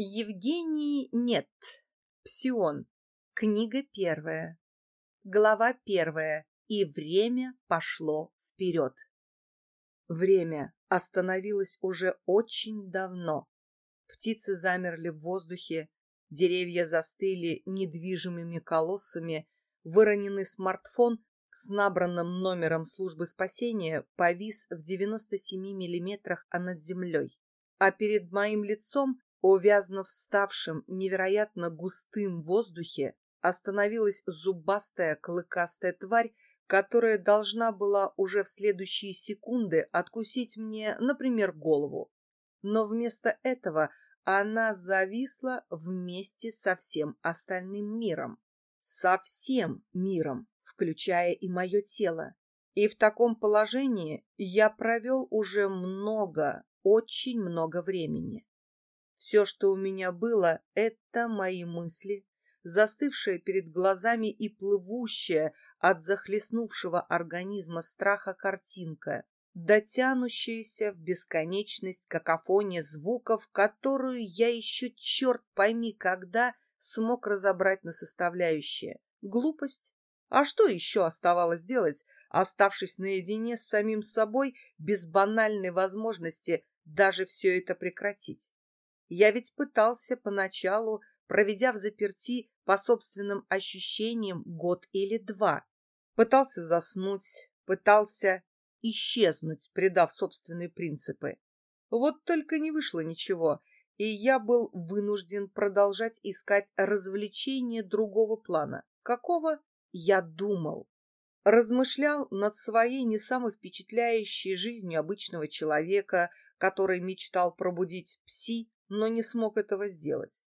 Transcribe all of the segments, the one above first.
Евгений нет. Псион. Книга первая. Глава первая. И время пошло вперед. Время остановилось уже очень давно. Птицы замерли в воздухе, деревья застыли недвижимыми колоссами, выроненный смартфон с набранным номером службы спасения повис в 97 миллиметрах над землей, а перед моим лицом Увязнув в ставшем невероятно густым воздухе, остановилась зубастая клыкастая тварь, которая должна была уже в следующие секунды откусить мне, например, голову. Но вместо этого она зависла вместе со всем остальным миром. Со всем миром, включая и мое тело. И в таком положении я провел уже много, очень много времени. Все, что у меня было, это мои мысли, застывшая перед глазами и плывущая от захлестнувшего организма страха картинка, дотянущаяся в бесконечность какофония звуков, которую я еще черт пойми когда смог разобрать на составляющие. Глупость? А что еще оставалось делать, оставшись наедине с самим собой без банальной возможности даже все это прекратить? Я ведь пытался поначалу, проведя в заперти по собственным ощущениям год или два. Пытался заснуть, пытался исчезнуть, предав собственные принципы. Вот только не вышло ничего, и я был вынужден продолжать искать развлечения другого плана. Какого? Я думал. Размышлял над своей не самой впечатляющей жизнью обычного человека, который мечтал пробудить пси но не смог этого сделать.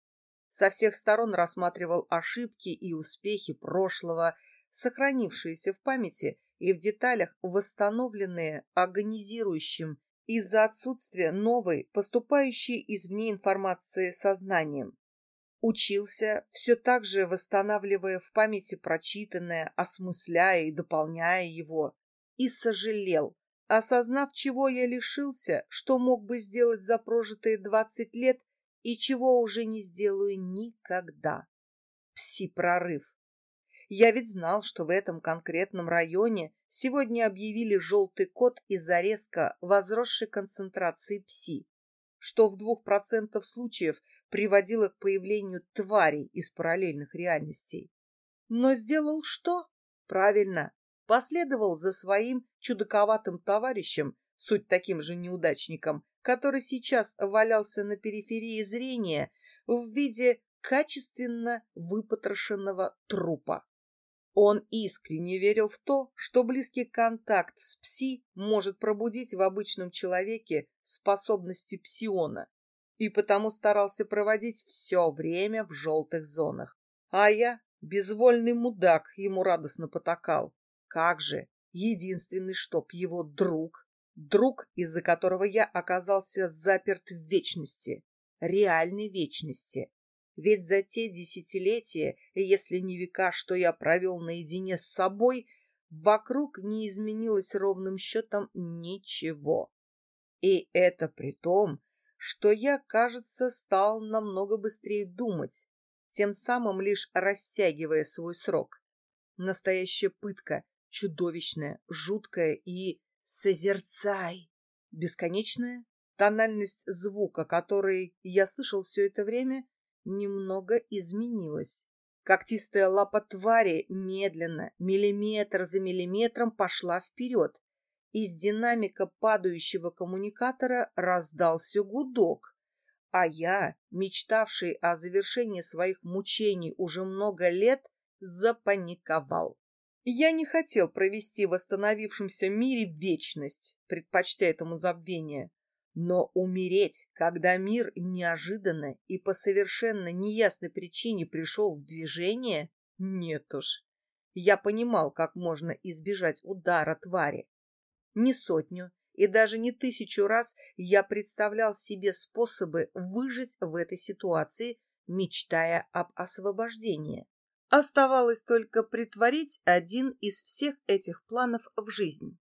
Со всех сторон рассматривал ошибки и успехи прошлого, сохранившиеся в памяти и в деталях восстановленные агонизирующим из-за отсутствия новой, поступающей извне информации сознанием. Учился, все так же восстанавливая в памяти прочитанное, осмысляя и дополняя его, и сожалел, осознав, чего я лишился, что мог бы сделать за прожитые двадцать лет и чего уже не сделаю никогда. Пси-прорыв. Я ведь знал, что в этом конкретном районе сегодня объявили желтый код из-за резко возросшей концентрации пси, что в двух процентах случаев приводило к появлению тварей из параллельных реальностей. Но сделал что? Правильно, последовал за своим чудаковатым товарищем, суть таким же неудачником, который сейчас валялся на периферии зрения в виде качественно выпотрошенного трупа. Он искренне верил в то, что близкий контакт с пси может пробудить в обычном человеке способности псиона, и потому старался проводить все время в желтых зонах. А я, безвольный мудак, ему радостно потакал. Как же, единственный чтоб его друг, друг, из-за которого я оказался заперт в вечности, реальной вечности. Ведь за те десятилетия, если не века, что я провел наедине с собой, вокруг не изменилось ровным счетом ничего. И это при том, что я, кажется, стал намного быстрее думать, тем самым лишь растягивая свой срок. Настоящая пытка, чудовищное, жуткое и созерцай. Бесконечная тональность звука, который я слышал все это время, немного изменилась. Когтистая лапа твари медленно, миллиметр за миллиметром пошла вперед. Из динамика падающего коммуникатора раздался гудок, а я, мечтавший о завершении своих мучений уже много лет, запаниковал. Я не хотел провести в восстановившемся мире вечность, предпочтя этому забвение. Но умереть, когда мир неожиданно и по совершенно неясной причине пришел в движение, нет уж. Я понимал, как можно избежать удара твари. Не сотню и даже не тысячу раз я представлял себе способы выжить в этой ситуации, мечтая об освобождении. Оставалось только притворить один из всех этих планов в жизнь.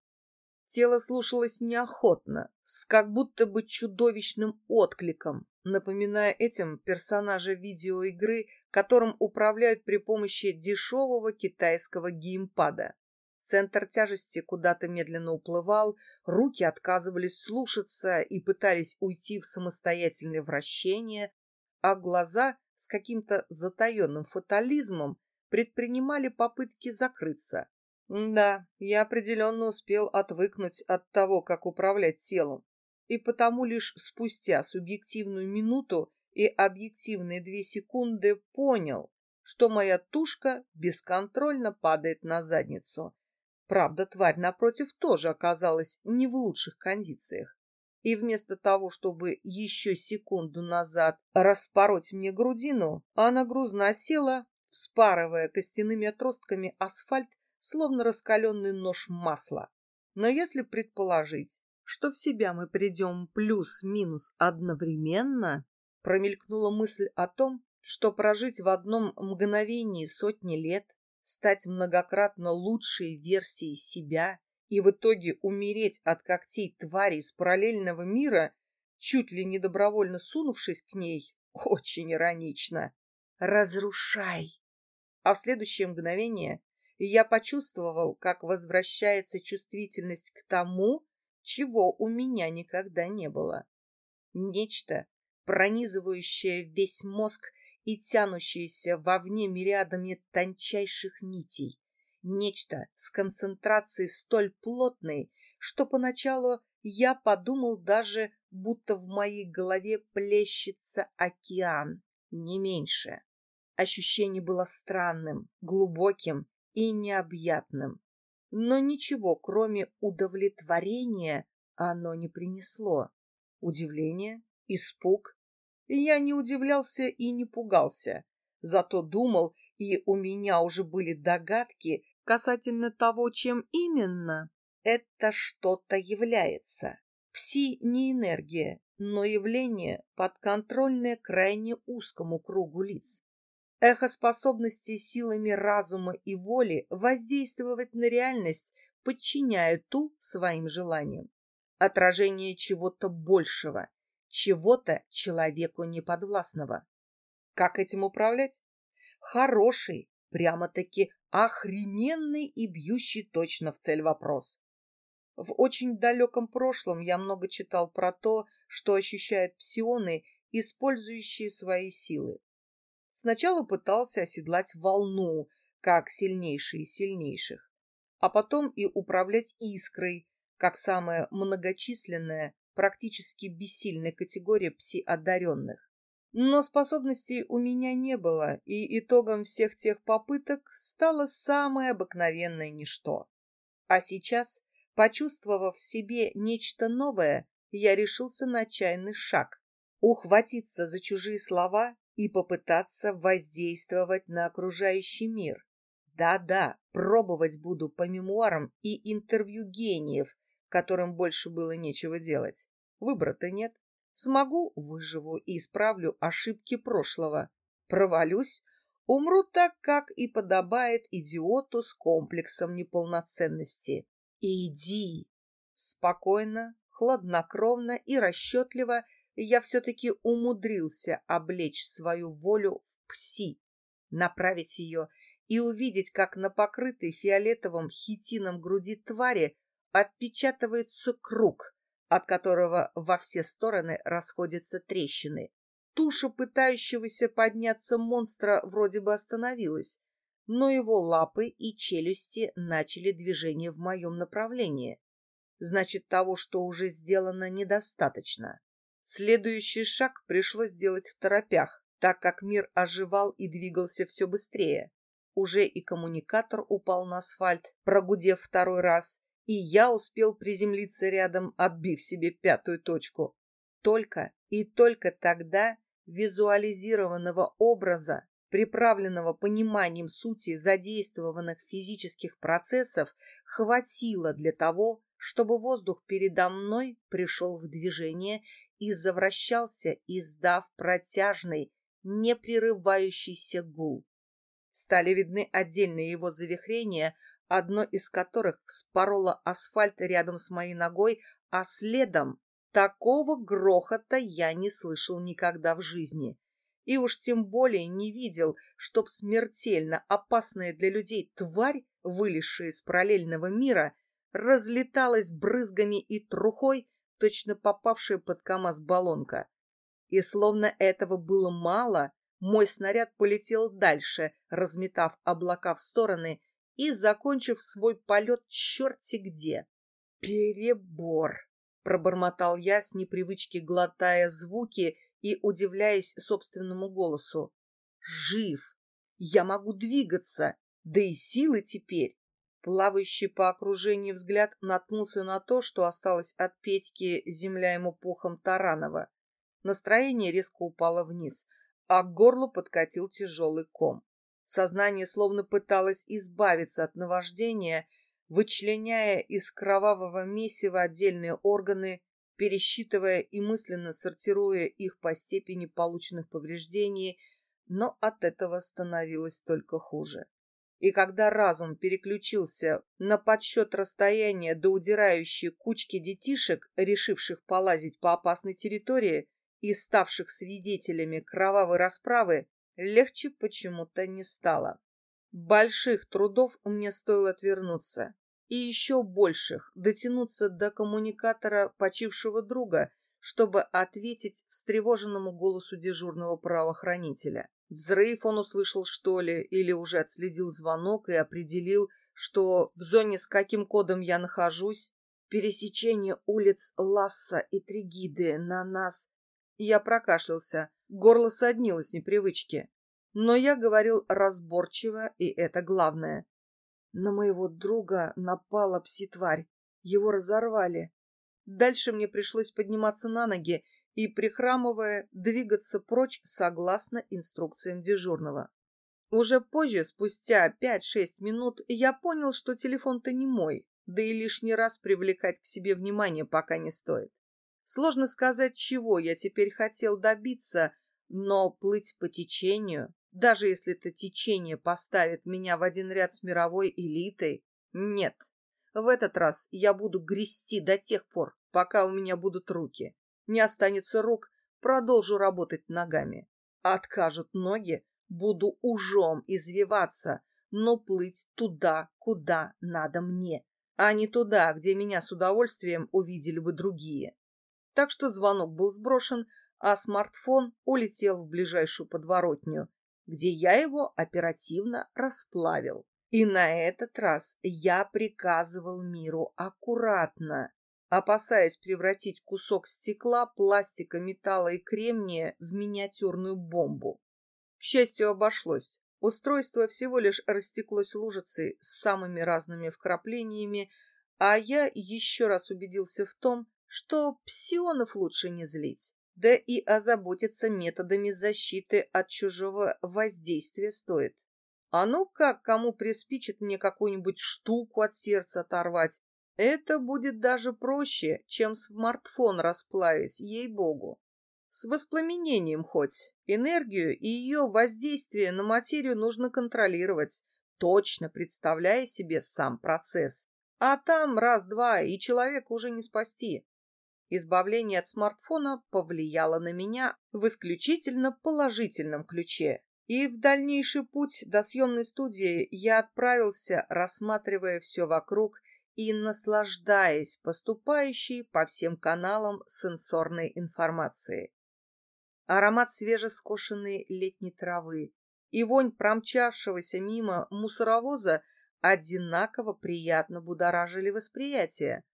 Тело слушалось неохотно, с как будто бы чудовищным откликом, напоминая этим персонажа видеоигры, которым управляют при помощи дешевого китайского геймпада. Центр тяжести куда-то медленно уплывал, руки отказывались слушаться и пытались уйти в самостоятельное вращение, а глаза с каким-то затаенным фатализмом предпринимали попытки закрыться. Да, я определенно успел отвыкнуть от того, как управлять телом, и потому лишь спустя субъективную минуту и объективные две секунды понял, что моя тушка бесконтрольно падает на задницу. Правда, тварь напротив тоже оказалась не в лучших кондициях. И вместо того, чтобы еще секунду назад распороть мне грудину, она грузно села, вспарывая костяными отростками асфальт словно раскаленный нож масла. Но если предположить, что в себя мы придем плюс-минус одновременно, промелькнула мысль о том, что прожить в одном мгновении сотни лет, стать многократно лучшей версией себя и в итоге умереть от когтей твари из параллельного мира, чуть ли не добровольно сунувшись к ней, очень иронично. «Разрушай!» А в следующее мгновение я почувствовал, как возвращается чувствительность к тому, чего у меня никогда не было. Нечто, пронизывающее весь мозг и тянущееся вовне мириадами тончайших нитей. Нечто с концентрацией столь плотной, что поначалу я подумал даже, будто в моей голове плещется океан, не меньше. Ощущение было странным, глубоким и необъятным. Но ничего, кроме удовлетворения, оно не принесло. Удивление, испуг. Я не удивлялся и не пугался, зато думал, и у меня уже были догадки касательно того, чем именно это что-то является. Пси не энергия, но явление, подконтрольное крайне узкому кругу лиц эхоспособности силами разума и воли воздействовать на реальность, подчиняя ту своим желаниям. Отражение чего-то большего, чего-то человеку неподвластного. Как этим управлять? Хороший, прямо-таки охрененный и бьющий точно в цель вопрос. В очень далеком прошлом я много читал про то, что ощущают псионы, использующие свои силы. Сначала пытался оседлать волну, как сильнейший из сильнейших, а потом и управлять искрой, как самая многочисленная, практически бессильная категория пси-одаренных. Но способностей у меня не было, и итогом всех тех попыток стало самое обыкновенное ничто. А сейчас, почувствовав в себе нечто новое, я решился на отчаянный шаг — ухватиться за чужие слова и попытаться воздействовать на окружающий мир. Да-да, пробовать буду по мемуарам и интервью гениев, которым больше было нечего делать. Выбора-то нет. Смогу — выживу и исправлю ошибки прошлого. Провалюсь — умру так, как и подобает идиоту с комплексом неполноценности. Иди! Спокойно, хладнокровно и расчетливо — я все-таки умудрился облечь свою волю в пси, направить ее и увидеть, как на покрытой фиолетовым хитином груди твари отпечатывается круг, от которого во все стороны расходятся трещины. Туша пытающегося подняться монстра вроде бы остановилась, но его лапы и челюсти начали движение в моем направлении. Значит, того, что уже сделано, недостаточно. Следующий шаг пришлось делать в торопях, так как мир оживал и двигался все быстрее. Уже и коммуникатор упал на асфальт, прогудев второй раз, и я успел приземлиться рядом, отбив себе пятую точку. Только и только тогда визуализированного образа, приправленного пониманием сути задействованных физических процессов, хватило для того, чтобы воздух передо мной пришел в движение и завращался, издав протяжный, непрерывающийся гул. Стали видны отдельные его завихрения, одно из которых вспороло асфальт рядом с моей ногой, а следом Такого грохота я не слышал никогда в жизни. И уж тем более не видел, чтоб смертельно опасная для людей тварь, вылезшая из параллельного мира, разлеталась брызгами и трухой, точно попавшая под КамАЗ баллонка. И словно этого было мало, мой снаряд полетел дальше, разметав облака в стороны и закончив свой полет черти где. Перебор! Пробормотал я с непривычки, глотая звуки и удивляясь собственному голосу. Жив! Я могу двигаться, да и силы теперь. Плавающий по окружению взгляд наткнулся на то, что осталось от Петьки, земля ему пухом Таранова. Настроение резко упало вниз, а к горлу подкатил тяжелый ком. Сознание словно пыталось избавиться от наваждения, вычленяя из кровавого месива отдельные органы, пересчитывая и мысленно сортируя их по степени полученных повреждений, но от этого становилось только хуже. И когда разум переключился на подсчет расстояния до удирающей кучки детишек, решивших полазить по опасной территории и ставших свидетелями кровавой расправы, легче почему-то не стало. Больших трудов мне стоило отвернуться, и еще больших дотянуться до коммуникатора почившего друга, чтобы ответить встревоженному голосу дежурного правоохранителя. Взрыв он услышал, что ли, или уже отследил звонок и определил, что в зоне с каким кодом я нахожусь. Пересечение улиц Ласса и Тригиды на нас. Я прокашлялся, горло соднило с непривычки. Но я говорил разборчиво, и это главное. На моего друга напала пситварь. Его разорвали. Дальше мне пришлось подниматься на ноги и, прихрамывая, двигаться прочь согласно инструкциям дежурного. Уже позже, спустя пять-шесть минут, я понял, что телефон-то не мой, да и лишний раз привлекать к себе внимание пока не стоит. Сложно сказать, чего я теперь хотел добиться, но плыть по течению, даже если это течение поставит меня в один ряд с мировой элитой, нет. В этот раз я буду грести до тех пор, пока у меня будут руки. Не останется рук, продолжу работать ногами. Откажут ноги, буду ужом извиваться, но плыть туда, куда надо мне, а не туда, где меня с удовольствием увидели бы другие. Так что звонок был сброшен, а смартфон улетел в ближайшую подворотню, где я его оперативно расплавил. И на этот раз я приказывал миру аккуратно, опасаясь превратить кусок стекла, пластика, металла и кремния в миниатюрную бомбу. К счастью, обошлось. Устройство всего лишь растеклось лужицей с самыми разными вкраплениями, а я еще раз убедился в том, что псионов лучше не злить, да и озаботиться методами защиты от чужого воздействия стоит. А ну как кому приспичит мне какую-нибудь штуку от сердца оторвать это будет даже проще, чем смартфон расплавить, ей-богу. С воспламенением хоть. Энергию и ее воздействие на материю нужно контролировать, точно представляя себе сам процесс. А там раз-два, и человека уже не спасти. Избавление от смартфона повлияло на меня в исключительно положительном ключе. И в дальнейший путь до съемной студии я отправился, рассматривая все вокруг и наслаждаясь поступающей по всем каналам сенсорной информации. Аромат свежескошенной летней травы и вонь промчавшегося мимо мусоровоза одинаково приятно будоражили восприятие,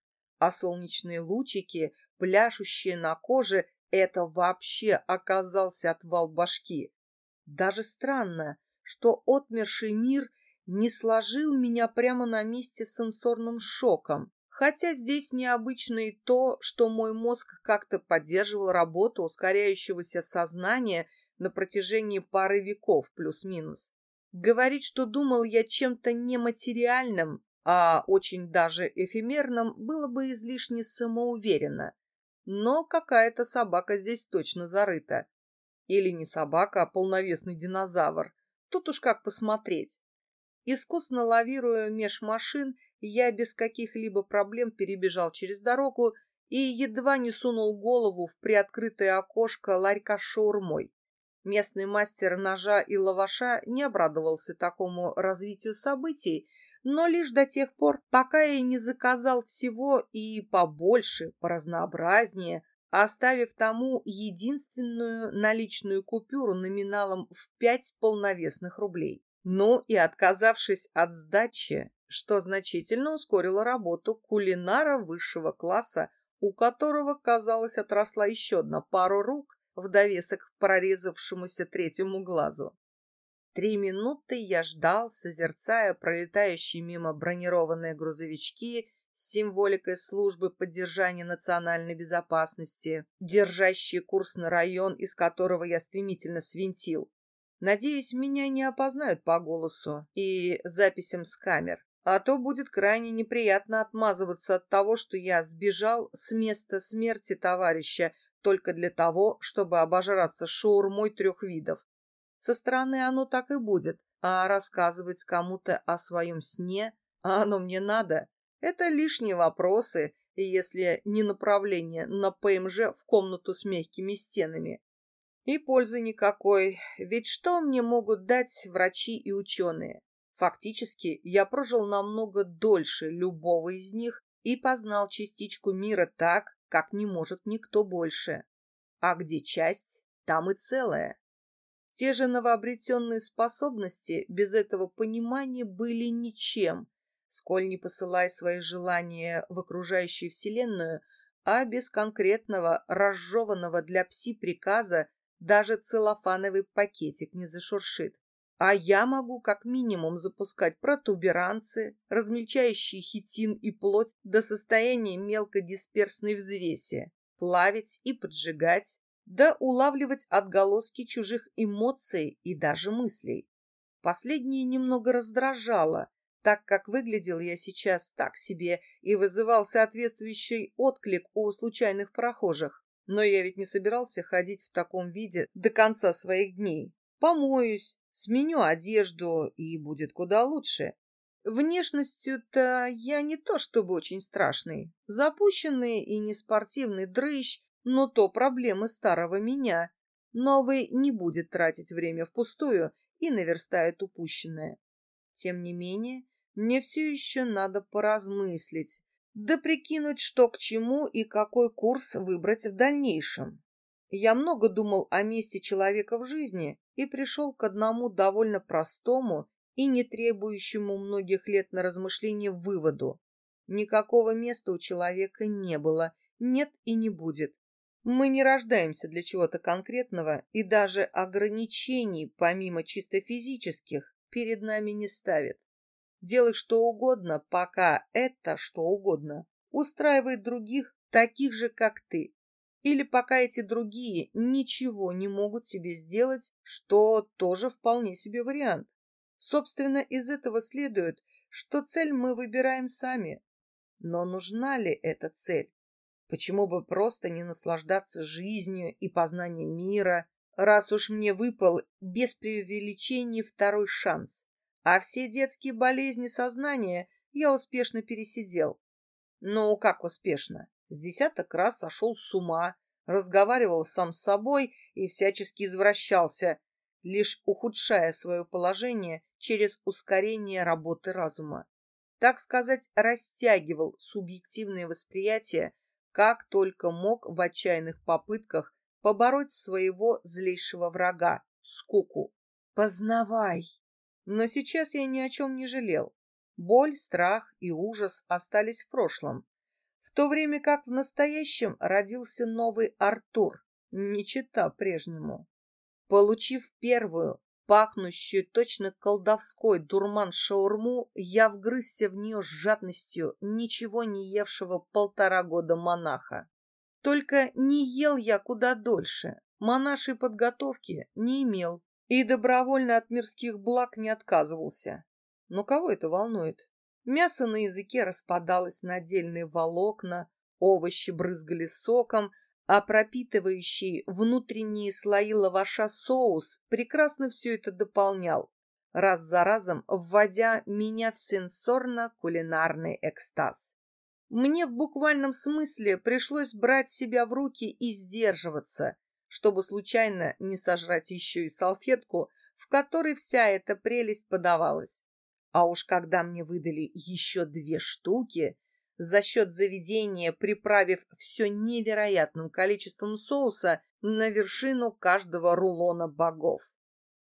а солнечные лучики, пляшущие на коже, это вообще оказался отвал башки. Даже странно, что отмерший мир — не сложил меня прямо на месте сенсорным шоком. Хотя здесь необычно и то, что мой мозг как-то поддерживал работу ускоряющегося сознания на протяжении пары веков плюс-минус. Говорить, что думал я чем-то нематериальным, а очень даже эфемерным, было бы излишне самоуверенно. Но какая-то собака здесь точно зарыта. Или не собака, а полновесный динозавр. Тут уж как посмотреть. Искусно лавируя меж машин, я без каких-либо проблем перебежал через дорогу и едва не сунул голову в приоткрытое окошко ларька с шаурмой. Местный мастер ножа и лаваша не обрадовался такому развитию событий, но лишь до тех пор, пока я не заказал всего и побольше, поразнообразнее, оставив тому единственную наличную купюру номиналом в пять полновесных рублей. Ну и отказавшись от сдачи, что значительно ускорило работу кулинара высшего класса, у которого, казалось, отросла еще одна пара рук в довесок к прорезавшемуся третьему глазу. Три минуты я ждал, созерцая пролетающие мимо бронированные грузовички с символикой службы поддержания национальной безопасности, держащие курс на район, из которого я стремительно свинтил. Надеюсь, меня не опознают по голосу и записям с камер, а то будет крайне неприятно отмазываться от того, что я сбежал с места смерти товарища только для того, чтобы обожраться шаурмой трех видов. Со стороны оно так и будет, а рассказывать кому-то о своем сне, а оно мне надо, это лишние вопросы, если не направление на ПМЖ в комнату с мягкими стенами. И пользы никакой, ведь что мне могут дать врачи и ученые? Фактически, я прожил намного дольше любого из них и познал частичку мира так, как не может никто больше. А где часть, там и целое. Те же новообретенные способности без этого понимания были ничем, сколь не посылая свои желания в окружающую вселенную, а без конкретного, разжеванного для пси приказа даже целлофановый пакетик не зашуршит. А я могу как минимум запускать протуберанцы, размельчающие хитин и плоть до состояния мелкодисперсной взвеси, плавить и поджигать, да улавливать отголоски чужих эмоций и даже мыслей. Последнее немного раздражало, так как выглядел я сейчас так себе и вызывал соответствующий отклик у случайных прохожих. Но я ведь не собирался ходить в таком виде до конца своих дней. Помоюсь, сменю одежду, и будет куда лучше. Внешностью-то я не то чтобы очень страшный. Запущенный и неспортивный дрыщ, но то проблемы старого меня. Новый не будет тратить время впустую и наверстает упущенное. Тем не менее, мне все еще надо поразмыслить, да прикинуть, что к чему и какой курс выбрать в дальнейшем. Я много думал о месте человека в жизни и пришел к одному довольно простому и не требующему многих лет на размышление выводу. Никакого места у человека не было, нет и не будет. Мы не рождаемся для чего-то конкретного, и даже ограничений, помимо чисто физических, перед нами не ставят. Делай что угодно, пока это что угодно устраивает других, таких же, как ты. Или пока эти другие ничего не могут себе сделать, что тоже вполне себе вариант. Собственно, из этого следует, что цель мы выбираем сами. Но нужна ли эта цель? Почему бы просто не наслаждаться жизнью и познанием мира, раз уж мне выпал без преувеличений второй шанс? а все детские болезни сознания я успешно пересидел. Ну, как успешно? С десяток раз сошел с ума, разговаривал сам с собой и всячески извращался, лишь ухудшая свое положение через ускорение работы разума. Так сказать, растягивал субъективное восприятие, как только мог в отчаянных попытках побороть своего злейшего врага — скуку. «Познавай!» Но сейчас я ни о чем не жалел. Боль, страх и ужас остались в прошлом, то время как в настоящем родился новый Артур, не чита прежнему. Получив первую, пахнущую точно колдовской дурман-шаурму, я вгрызся в нее с жадностью ничего не евшего полтора года монаха. Только не ел я куда дольше, монашей подготовки не имел, и добровольно от мирских благ не отказывался. Но кого это волнует? Мясо на языке распадалось на отдельные волокна, овощи брызгали соком, а пропитывающий внутренние слои лаваша соус прекрасно все это дополнял, раз за разом вводя меня в сенсорно-кулинарный экстаз. Мне в буквальном смысле пришлось брать себя в руки и сдерживаться, чтобы случайно не сожрать еще и салфетку, в которой вся эта прелесть подавалась. А уж когда мне выдали еще две штуки, за счет заведения приправив все невероятным количеством соуса на вершину каждого рулона богов.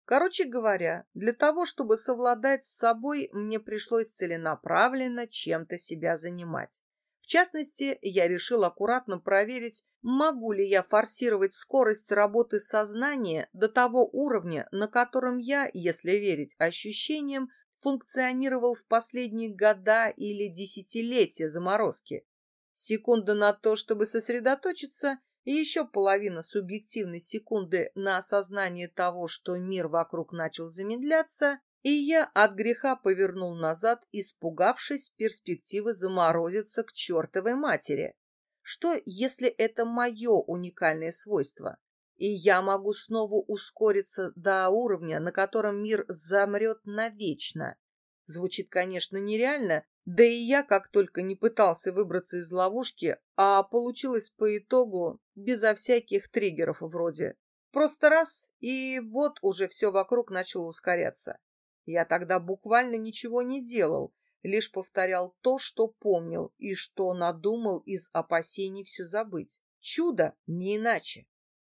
Короче говоря, для того, чтобы совладать с собой, мне пришлось целенаправленно чем-то себя занимать. В частности, я решил аккуратно проверить, могу ли я форсировать скорость работы сознания до того уровня, на котором я, если верить ощущениям, функционировал в последние года или десятилетия заморозки. Секунда на то, чтобы сосредоточиться, и еще половина субъективной секунды на осознание того, что мир вокруг начал замедляться, и я от греха повернул назад, испугавшись перспективы заморозиться к чертовой матери. Что, если это мое уникальное свойство? И я могу снова ускориться до уровня, на котором мир замрет навечно. Звучит, конечно, нереально, да и я как только не пытался выбраться из ловушки, а получилось по итогу безо всяких триггеров вроде. Просто раз, и вот уже все вокруг начало ускоряться. Я тогда буквально ничего не делал, лишь повторял то, что помнил и что надумал из опасений все забыть. Чудо, не иначе.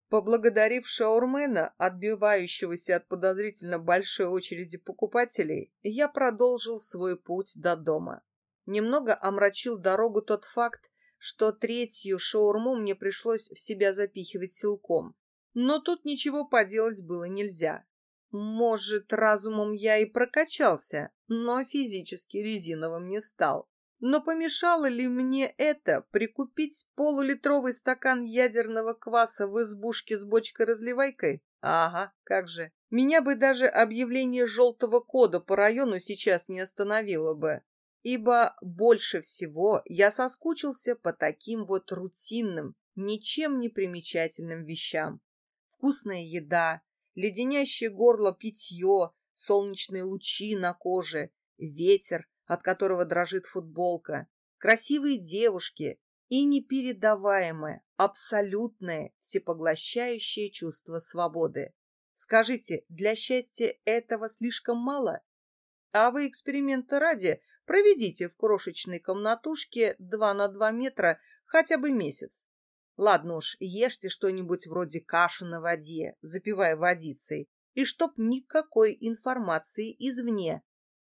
Поблагодарив шаурмена, отбивающегося от подозрительно большой очереди покупателей, я продолжил свой путь до дома. Немного омрачил дорогу тот факт, что третью шаурму мне пришлось в себя запихивать силком. Но тут ничего поделать было нельзя. Может, разумом я и прокачался, но физически резиновым не стал. Но помешало ли мне это прикупить полулитровый стакан ядерного кваса в избушке с бочкой-разливайкой? Ага, как же. Меня бы даже объявление желтого кода по району сейчас не остановило бы ибо больше всего я соскучился по таким вот рутинным, ничем не примечательным вещам. Вкусная еда, леденящее горло питье, солнечные лучи на коже, ветер, от которого дрожит футболка, красивые девушки и непередаваемое, абсолютное, всепоглощающее чувство свободы. Скажите, для счастья этого слишком мало? А вы эксперимента ради Проведите в крошечной комнатушке 2 на 2 метра хотя бы месяц. Ладно уж, ешьте что-нибудь вроде каши на воде, запивая водицей, и чтоб никакой информации извне.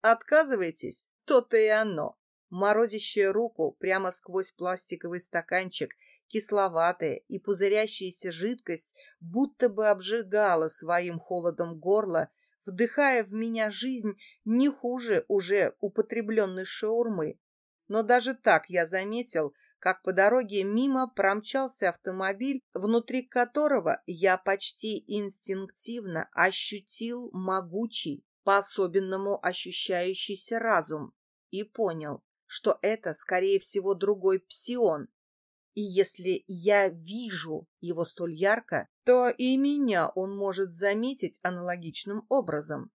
Отказываетесь? То-то и оно. Морозящая руку прямо сквозь пластиковый стаканчик, кисловатая и пузырящаяся жидкость будто бы обжигала своим холодом горло вдыхая в меня жизнь не хуже уже употребленной шаурмы. Но даже так я заметил, как по дороге мимо промчался автомобиль, внутри которого я почти инстинктивно ощутил могучий, по-особенному ощущающийся разум, и понял, что это, скорее всего, другой псион, и если я вижу его столь ярко, то и меня он может заметить аналогичным образом.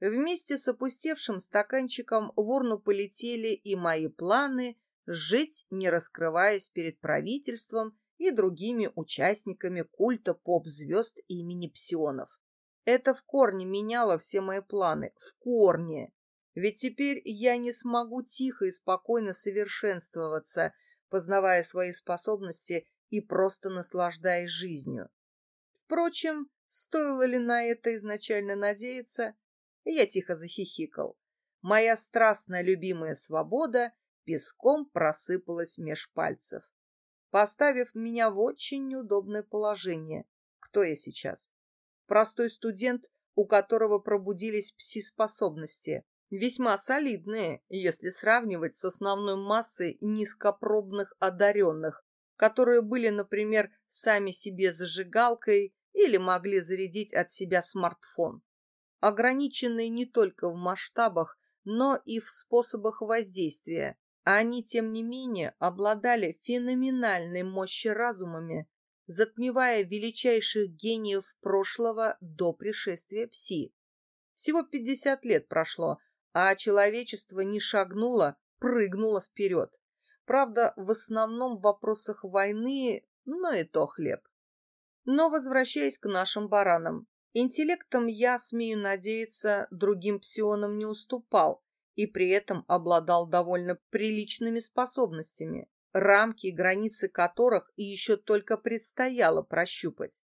Вместе с опустевшим стаканчиком в урну полетели и мои планы жить, не раскрываясь перед правительством и другими участниками культа поп-звезд имени Псионов. Это в корне меняло все мои планы, в корне. Ведь теперь я не смогу тихо и спокойно совершенствоваться – познавая свои способности и просто наслаждаясь жизнью. Впрочем, стоило ли на это изначально надеяться, я тихо захихикал. Моя страстная любимая свобода песком просыпалась меж пальцев, поставив меня в очень неудобное положение. Кто я сейчас? Простой студент, у которого пробудились пси-способности, весьма солидные, если сравнивать с основной массой низкопробных одаренных, которые были, например, сами себе зажигалкой или могли зарядить от себя смартфон. Ограниченные не только в масштабах, но и в способах воздействия, они, тем не менее, обладали феноменальной мощью разумами, затмевая величайших гениев прошлого до пришествия Пси. Всего 50 лет прошло, а человечество не шагнуло, прыгнуло вперед. Правда, в основном в вопросах войны, но и то хлеб. Но возвращаясь к нашим баранам, интеллектом я, смею надеяться, другим псионам не уступал и при этом обладал довольно приличными способностями, рамки и границы которых и еще только предстояло прощупать.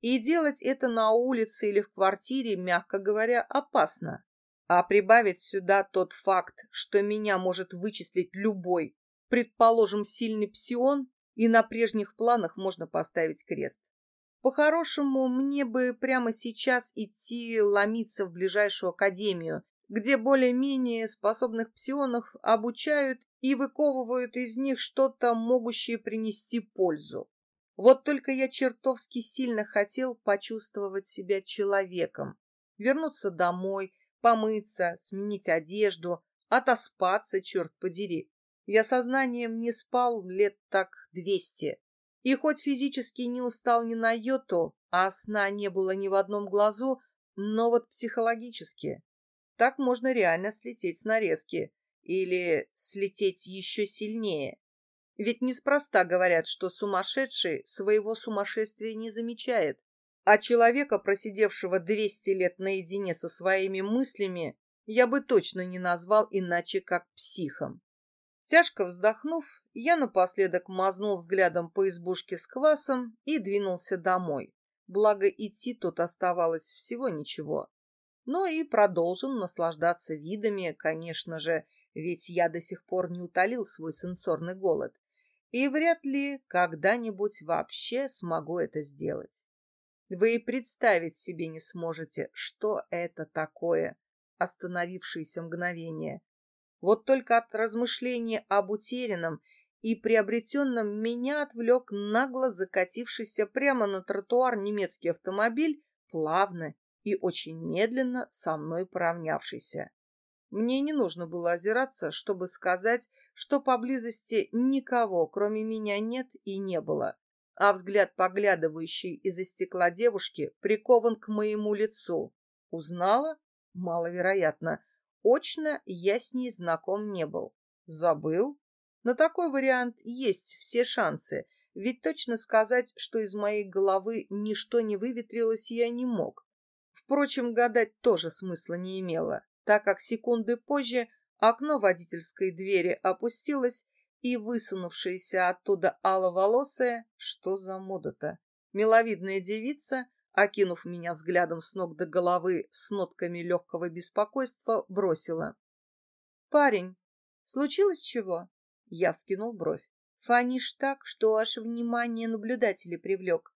И делать это на улице или в квартире, мягко говоря, опасно. А прибавить сюда тот факт, что меня может вычислить любой, предположим, сильный псион, и на прежних планах можно поставить крест. По-хорошему, мне бы прямо сейчас идти ломиться в ближайшую академию, где более-менее способных псионов обучают и выковывают из них что-то, могущее принести пользу. Вот только я чертовски сильно хотел почувствовать себя человеком, вернуться домой, помыться, сменить одежду, отоспаться, черт подери. Я сознанием не спал лет так двести. И хоть физически не устал ни на йоту, а сна не было ни в одном глазу, но вот психологически. Так можно реально слететь с нарезки или слететь еще сильнее. Ведь неспроста говорят, что сумасшедший своего сумасшествия не замечает, а человека, просидевшего 200 лет наедине со своими мыслями, я бы точно не назвал иначе, как психом. Тяжко вздохнув, я напоследок мазнул взглядом по избушке с квасом и двинулся домой. Благо идти тут оставалось всего ничего. Но и продолжим наслаждаться видами, конечно же, ведь я до сих пор не утолил свой сенсорный голод и вряд ли когда-нибудь вообще смогу это сделать. Вы и представить себе не сможете, что это такое остановившееся мгновение. Вот только от размышления об утерянном и приобретенном меня отвлек нагло закатившийся прямо на тротуар немецкий автомобиль, плавно и очень медленно со мной поравнявшийся. Мне не нужно было озираться, чтобы сказать, что поблизости никого, кроме меня, нет и не было, а взгляд поглядывающий из-за стекла девушки прикован к моему лицу. Узнала? Маловероятно. Очно я с ней знаком не был. Забыл? На такой вариант есть все шансы, ведь точно сказать, что из моей головы ничто не выветрилось, я не мог. Впрочем, гадать тоже смысла не имело так как секунды позже окно водительской двери опустилось, и высунувшаяся оттуда аловолосая, что за мода-то, миловидная девица, окинув меня взглядом с ног до головы с нотками легкого беспокойства, бросила. «Парень, случилось чего?» Я скинул бровь. Фанишь так, что аж внимание наблюдателей привлек.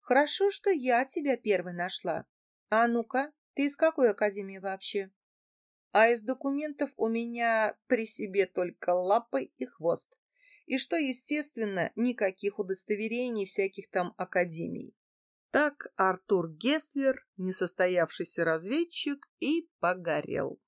«Хорошо, что я тебя первой нашла. А ну-ка, ты из какой академии вообще?» А из документов у меня при себе только лапы и хвост. И что, естественно, никаких удостоверений всяких там академий. Так Артур Геслер, несостоявшийся разведчик, и погорел.